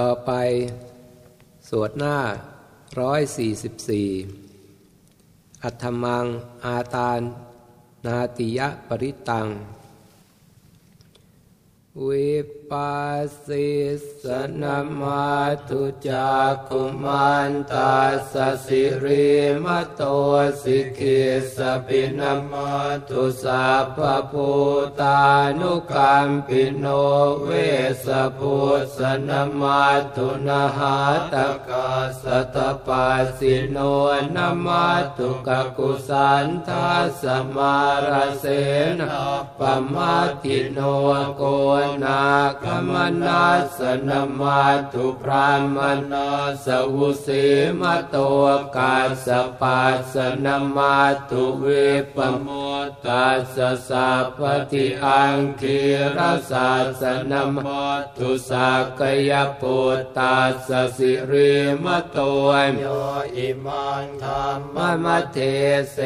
ต่อไป สวดหน้าร้อยสี่สิบสี่อัธมัง อาตานนาติยะปริตัง วิ ปัสสิสนมาตุจักขุมันตาสสิริมโตสิกิสปินมาตุสัพพภูตานุกัมปิโนเวสพุสนมาตุนาหาตกาสตปัสสิโนนมาตุกกุสันทาสมารเสนปมาติโนโกนาคมนาสนมาตุพรามนาสวุสีมโตกาสปัสนมาตุเวปโมตาสสะปฏิอังคีรสาสนมาตุสักยปุตตาสสิริมโตโยอิมังธรรมมเทเส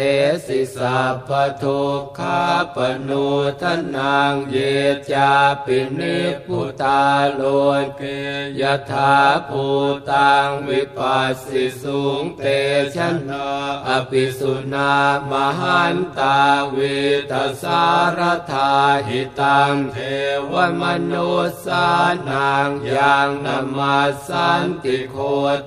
สิสัพพทุกขาปนุทนางเยจาปินิพุตาโลเกยถาภูตังวิปัสสิสุงเตชนะอภิสุนามหันตาวิตาสารธาหิตังเทวมนุสานังยังนมาสันติโค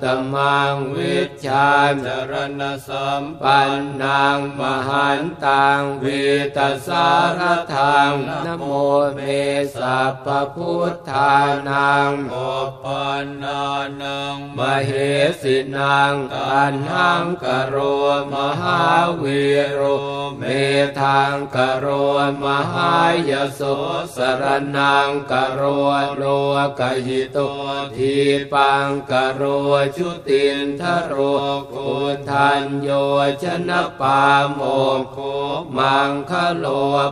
ตมังวิชาจรณสัมปันนางมหันตังวิตาสารทังนโมเมสัพพทธานังโอปันนานังมเหสินังกันหังกโรมหาวีโรเมทังกโรมหายโสสรนังกโรโลกหิโตทีปังกโรชุตินทโรกุทันโยชนะปาโมโคมังคะโล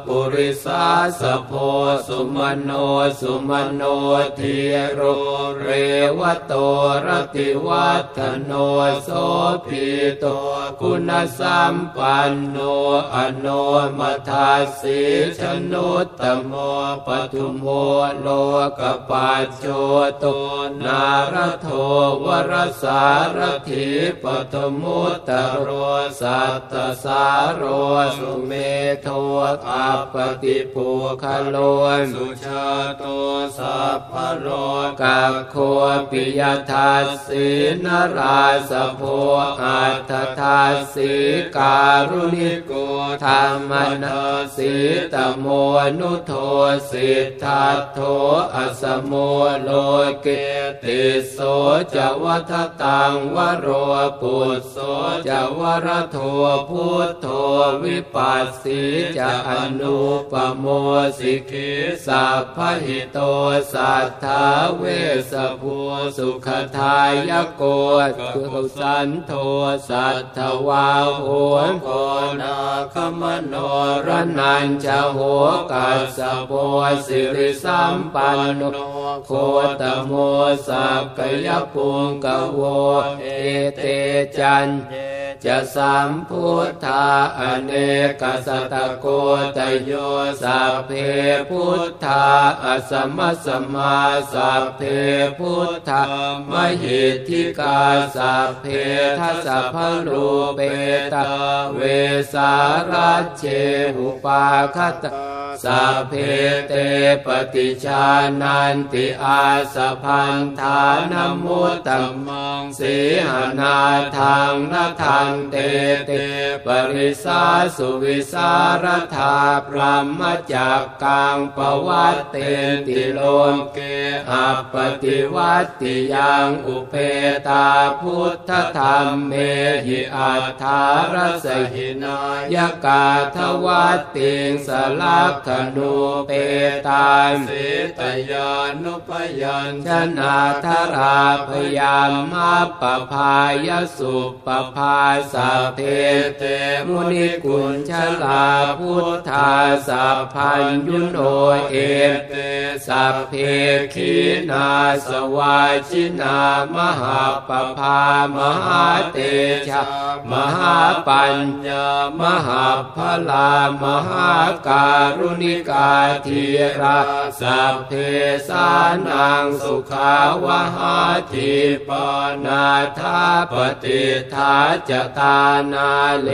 ปุริสาสโพสุมโนสุมโนทิโรเรวโตรติวัฒโนโสภิโตคุณสัมปันโนอโนมัทัสสิชนุตตโมปทุโมโลกปัจโจโตนารโทวรสารถี ปทุมุตตโรสัตตสาโรสุเมโธ อัปปฏิปุคคโลสุชาโตสัพพโลกัคโคปิยทัสสี นราสโภ อัตถทัสสี การุณิโกธัมมทัสสี ตโมนุโทสิทธัตโถอสโมโลเกติโสจวัฏตังวโรปุตโสจวรโทพุทโธวิปัสสิจะอนุปโมสิกิสัพพหิตสัทธาเวสภูสุขทายโกกุสันโทสัทธวาโหโกนาคมโนรนันจะโหกัสสโพสิริสัมปันโนโคตโมสักกยปุงกโวเอเตจัน จะสัมพุทธาอเนกสัตโกตโยสัพเพพุทธาอสมัสมาสัพเพพุทธามหิทธิกาสัพเพทัสพลูเปตเวสาราเชหุปาคต สัพเพเตปฏิชานันติอาสพันธานมุตตมังสีหนาทางนาทางเตเตปริสาสุวิสารธาพรหมจักกังปวัตเตติโลมเกอัปปติวัตติยังอุเพตาพุทธธรรมเมหิอัฏฐารสหินายกาทวัตติงสลักขณูเปตานสิตยานุปยัญชนะทราพยามมาปภายสุปภาสเพเตมุนิกุลชลาพุทธาสัพพัญยุโนเอเตสัพเพขีนาสวาชินามหาปภามหาเตชะมหาปัญญามหาพลามหาการุนิกาทีราสัพเพสานังสุขาวหาทิปนาทาปฏิทาจตานาเล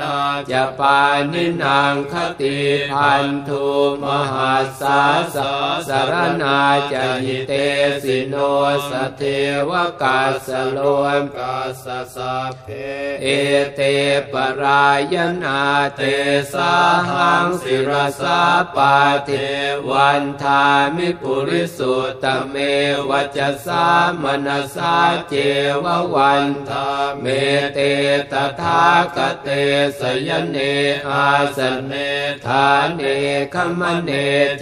นาจะปานินางคติพันธุมหาสาสสารนาจะหิเตสิโนสเทวกาสโลมกาสสะเพเอเตปรายนาเตสาหังสิรสาปาเทวันทามิปุริสุตเมวัจสามนสาเจววันทาเมเตตถาคเตสยเนอาสเนธาเนคมเน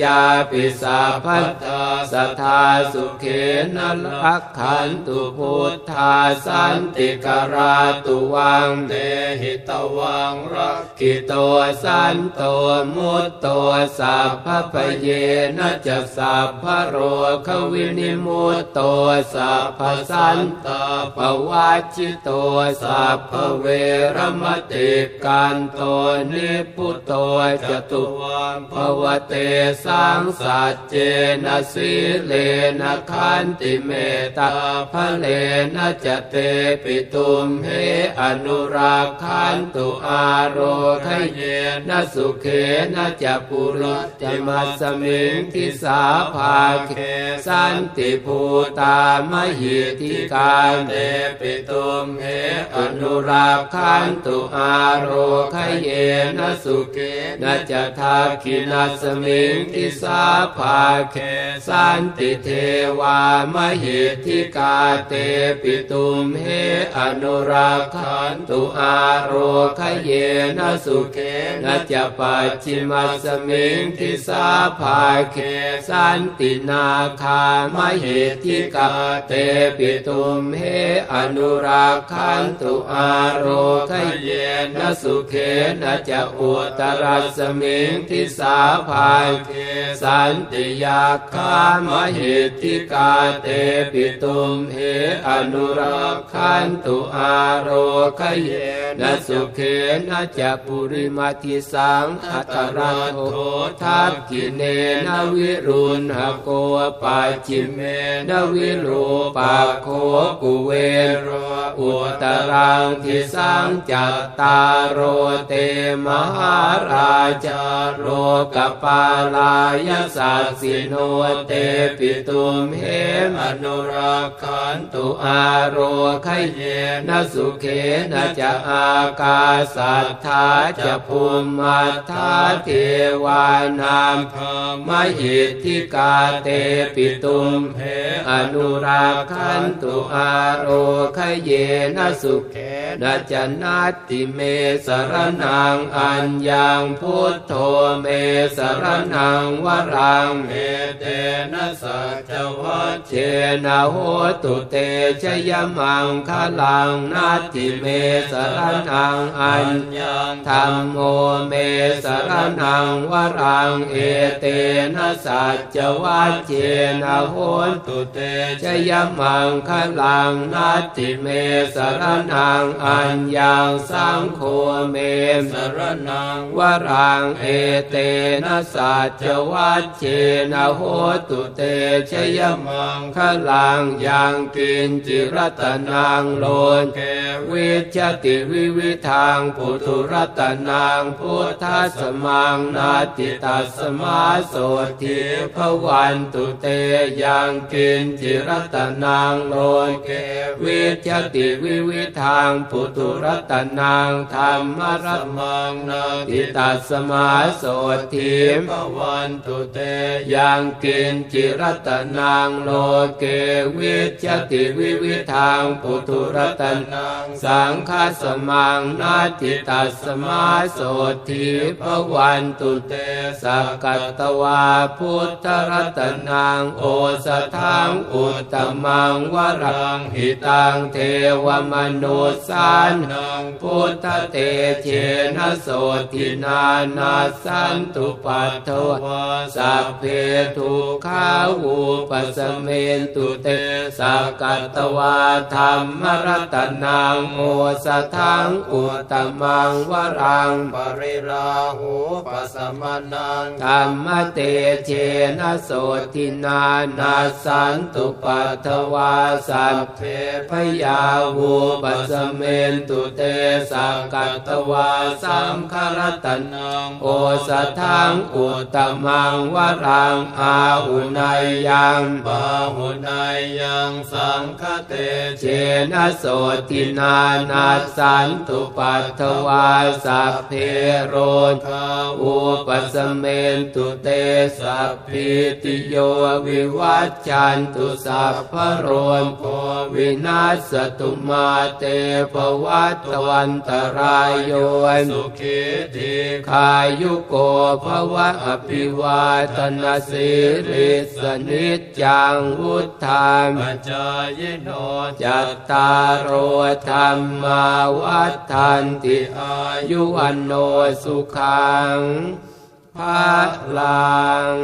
จาปิสาพัทธาสทาสุเขนลักขันตุพุทธาสันติกราตุวังเตหิตวังรักขิโตสันโตมุตโตสัพพปเยนะจะสัพพโรควินิมุตโตสัพพสันตาปวัชชิโตสัพพเวรมติกกันโตนิพพุโต จะ ตุวัง ภเวเตสังสัจเจนะสีเลนะขันติเมตตาพเลนะจะเตปิตุมเหอนุรักขันตุอาโรคเยนะสุเขนะจะ ปุรัตถิมัสมิงทิสาภาเคสันติภูตามหิทธิกาเตปิตุมเหอนุรักขันตุอาโรคเยนะสุเขนะจะทักขิณัสมิงทิสาภาเคสันติเทวามหิทธิกาเตปิตุมเหอนุราคันตุอาโรคเยนะสุเขนะจะปัจจิมัสมิงทิสาภาเคสันตินาคามเหิทิกาเตปิตุมเหอนุราคันตุอาโรคเยนะสุเขนะจะอุตรัสมิงทิสาภาเคสันติยาคามเหิทิกาเตปิตุมเหอนุราคันตุอาโรคเยนะสุเขนะจะปุริมาทิสังอัตระโททักกิเนนวิรุณหโกปัจจิเมนวิรูปะโคกุเวโรอุตรังทิสังจัตตาโรเตมหาราชาโรกปาลายสัสสิโนเตปิตุมเหมนุราคันตุอาโรคเยนสุเขนะจะอากาสัทธาจะภูมิมัทธาเทววานามมหิทธิกาเตปิตุมเพอนุราคันตุอาโรคเยนสุเข นะจนาติเมสรนังอัญญังพุทโธเมสรนังวรังเมเตนะสัจวัชเชนะโหตุเตชยมังคลังนาติเมสรนังอัญญังธรรมโมเมสรนังวรังเอเตนะสัจวัชเชนะโหตุเตชยมังคลังนาติเมสรนังอัญญังสังโฆเมสรนังวรังเอเตนะสัจวัชเชนะโหตุเตชยมังคลังยังกินจิรัตนังโลนเกวิชติวิวิทางปุถุรัตนังพุทธสมังนาติตัสมาโสทิภวันตุเตยังกินจิรัตนังโลนเกวิชติวิวิทางปุถุรัตนังธรรมรมังนาติตัสมาโสทิภวันตุเตยังกินจิรัตนังโลเกวิชติวิวิทางปุถุรัตนังสังฆสมังนาทิตัสมาโสทิภวันตุเตสักกัตวาพุทธรัตนังโอสทังอุตมังวรังหิตังเทวมนุสานนังพุทธเตเชนะโสตินานาสันตุปัตถวาสัพเพทุขาวูปสเมนตุเตสักกัตวาธรรมรัตนังโอสทังอุตมังวรังปริลาหูปัสมานังธรรมเตเชนะโสตินานาสันตุปัตถวาสัพเพพยาวูปสเมนตุเตสังกัตวาสังคารตนังโอสทังอุตมังวรังอาหุนายยังบาหุนายยังสังคเตเจนะโสตินานาสันตุปัตถวาสัพเพโรธาอุปสเมนตุเตสัพพิติโยวิวัจจันตุสัพพโรมโควินาสตุมาเตภวัตวันตรายโยสุขิทิขายุโกภวะอภิวาตนาสิริสนิจังวุฒามัจายโนจัตตารโรธรรมาวัฏันติอายุวันโนสุขังภาลัง